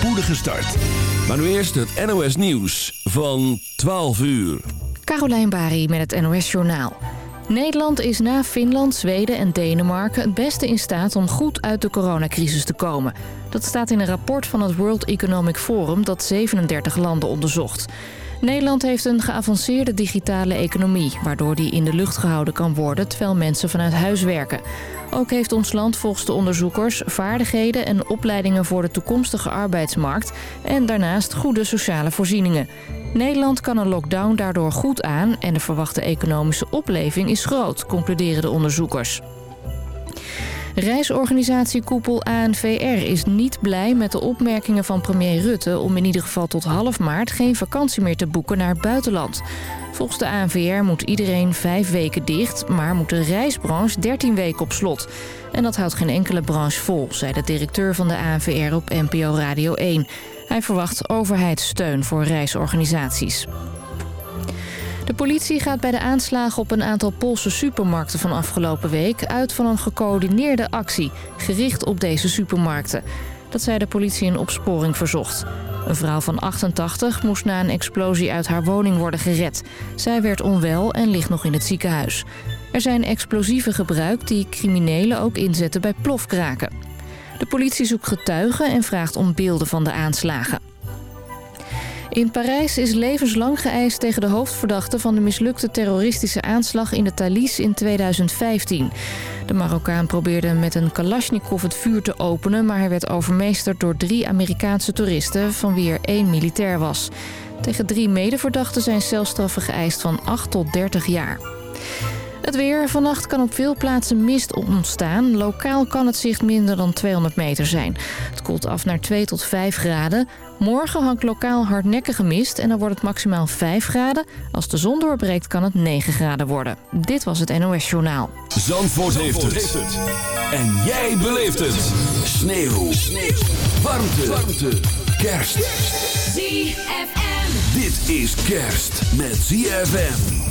spoedige start. Maar nu eerst het NOS Nieuws van 12 uur. Carolijn Bari met het NOS Journaal. Nederland is na Finland, Zweden en Denemarken het beste in staat om goed uit de coronacrisis te komen. Dat staat in een rapport van het World Economic Forum dat 37 landen onderzocht. Nederland heeft een geavanceerde digitale economie... waardoor die in de lucht gehouden kan worden terwijl mensen vanuit huis werken. Ook heeft ons land volgens de onderzoekers vaardigheden en opleidingen voor de toekomstige arbeidsmarkt... en daarnaast goede sociale voorzieningen. Nederland kan een lockdown daardoor goed aan en de verwachte economische opleving is groot, concluderen de onderzoekers. Reisorganisatie Koepel ANVR is niet blij met de opmerkingen van premier Rutte... om in ieder geval tot half maart geen vakantie meer te boeken naar het buitenland. Volgens de ANVR moet iedereen vijf weken dicht... maar moet de reisbranche 13 weken op slot. En dat houdt geen enkele branche vol, zei de directeur van de ANVR op NPO Radio 1. Hij verwacht overheidssteun voor reisorganisaties. De politie gaat bij de aanslagen op een aantal Poolse supermarkten van afgelopen week... uit van een gecoördineerde actie, gericht op deze supermarkten. Dat zei de politie in opsporing verzocht. Een vrouw van 88 moest na een explosie uit haar woning worden gered. Zij werd onwel en ligt nog in het ziekenhuis. Er zijn explosieven gebruikt die criminelen ook inzetten bij plofkraken. De politie zoekt getuigen en vraagt om beelden van de aanslagen. In Parijs is levenslang geëist tegen de hoofdverdachte van de mislukte terroristische aanslag in de Thalys in 2015. De Marokkaan probeerde met een Kalashnikov het vuur te openen, maar hij werd overmeesterd door drie Amerikaanse toeristen, van wie er één militair was. Tegen drie medeverdachten zijn celstraffen geëist van 8 tot 30 jaar. Het weer. Vannacht kan op veel plaatsen mist ontstaan. Lokaal kan het zicht minder dan 200 meter zijn. Het koelt af naar 2 tot 5 graden. Morgen hangt lokaal hardnekkige mist en dan wordt het maximaal 5 graden. Als de zon doorbreekt kan het 9 graden worden. Dit was het NOS Journaal. Zandvoort, heeft, het. En jij beleeft het. Sneeuw. Sneeuw. Warmte. Warmte. Kerst. ZFM. Dit is kerst met ZFM.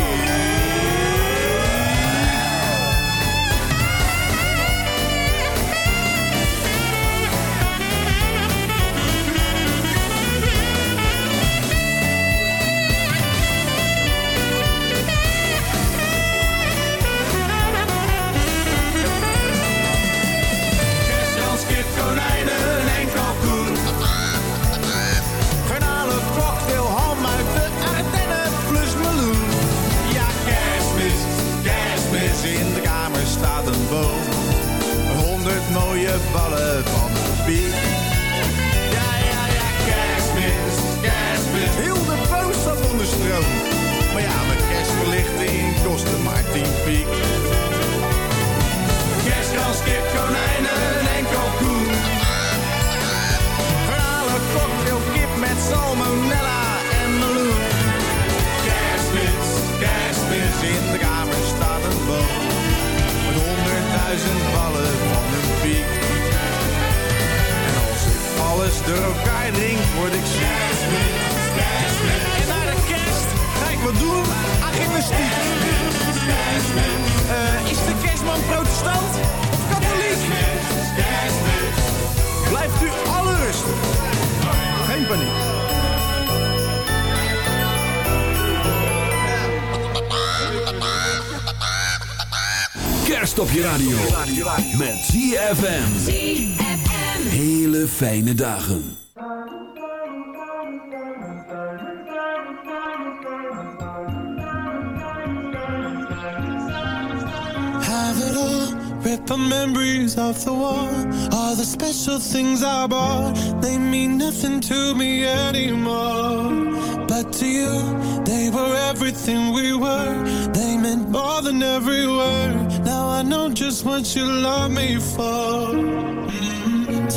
energy. fijne dagen. Have it all, rip the memories of the war. All the special things I bought, they mean nothing to me anymore. But to you, they were everything we were. They meant more than every word. Now I know just what you love me for. Mm.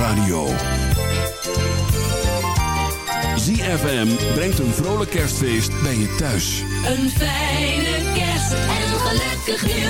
Radio. ZFM brengt een vrolijk kerstfeest bij je thuis. Een fijne kerst en een gelukkig nieuwjaar.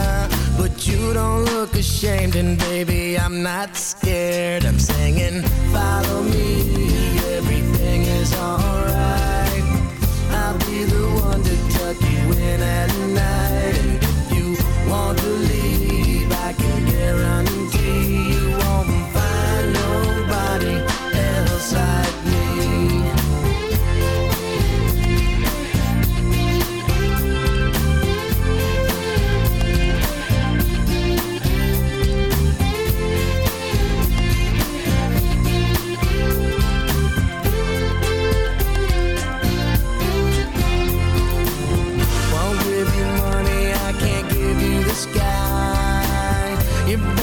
you don't look ashamed And baby, I'm not scared. I'm singing, follow me Everything is alright. не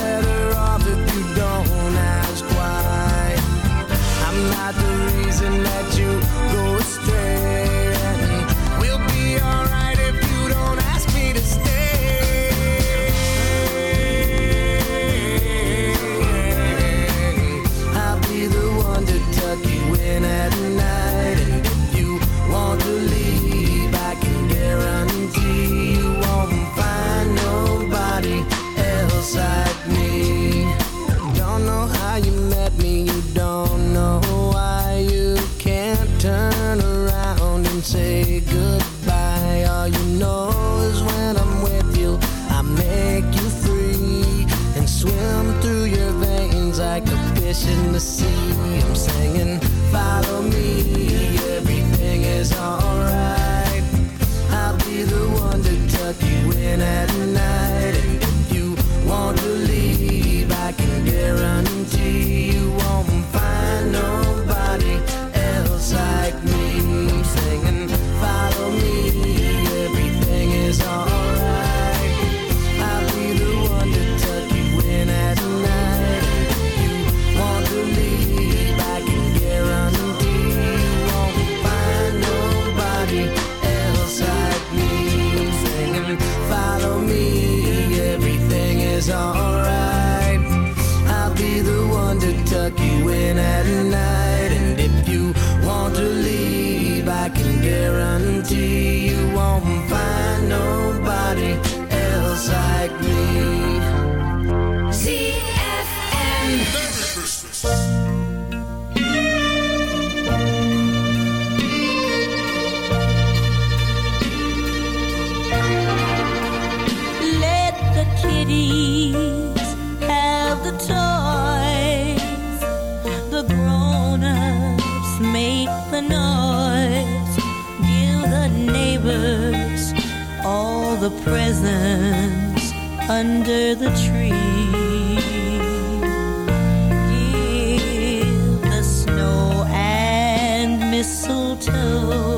the presents under the tree. Give the snow and mistletoe.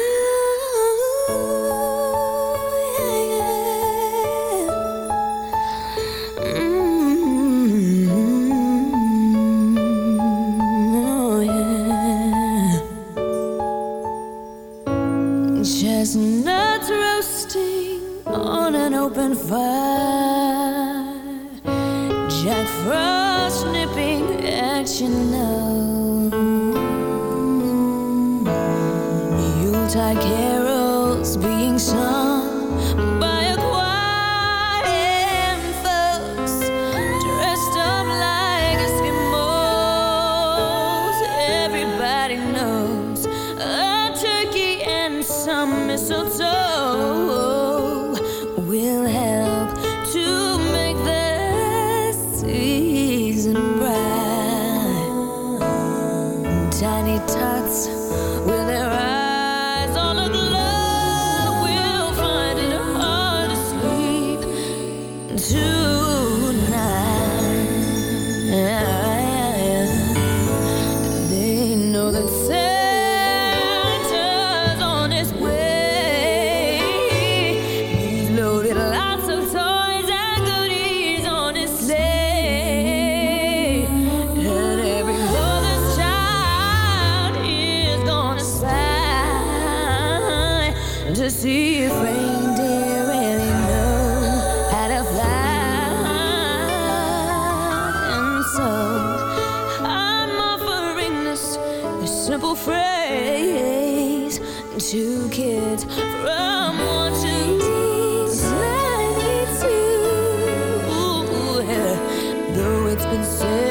been saved.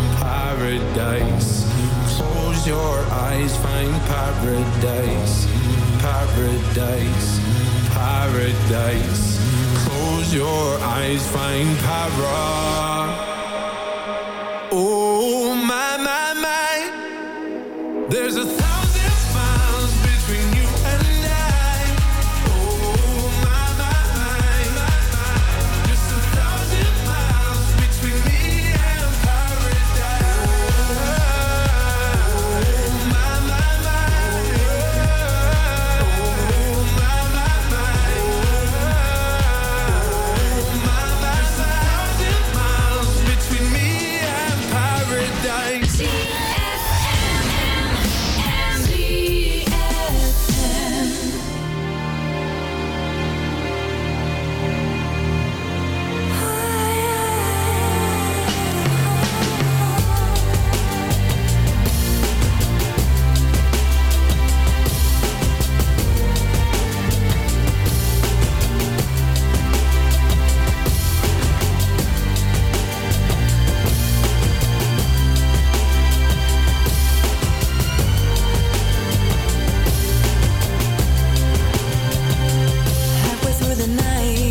paradise. Close your eyes, find paradise. Paradise, paradise. Close your eyes, find para. Oh night.